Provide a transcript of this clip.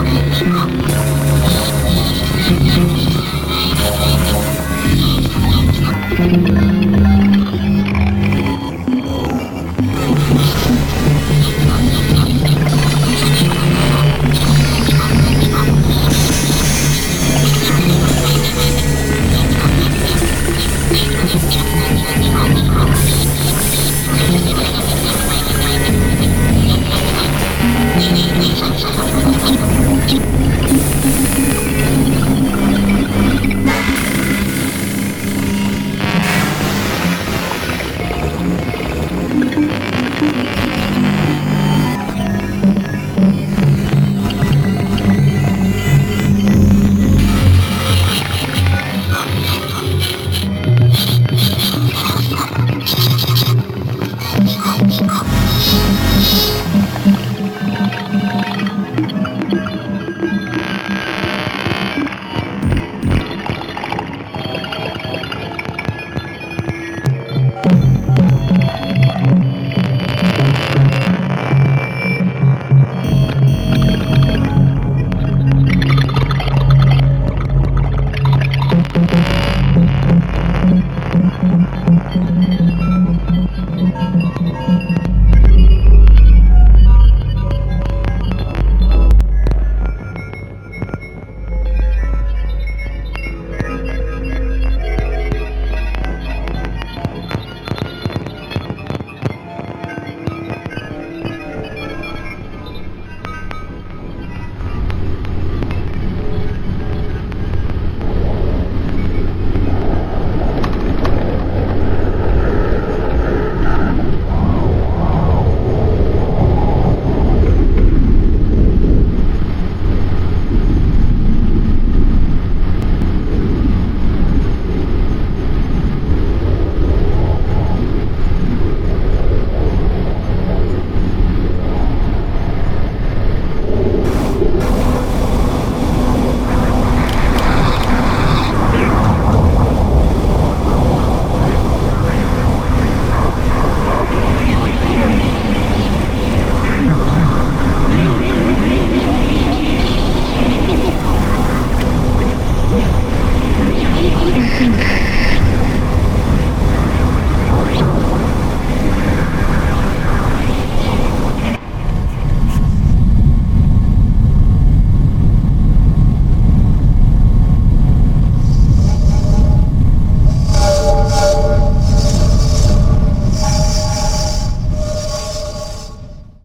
Oh, Jesus.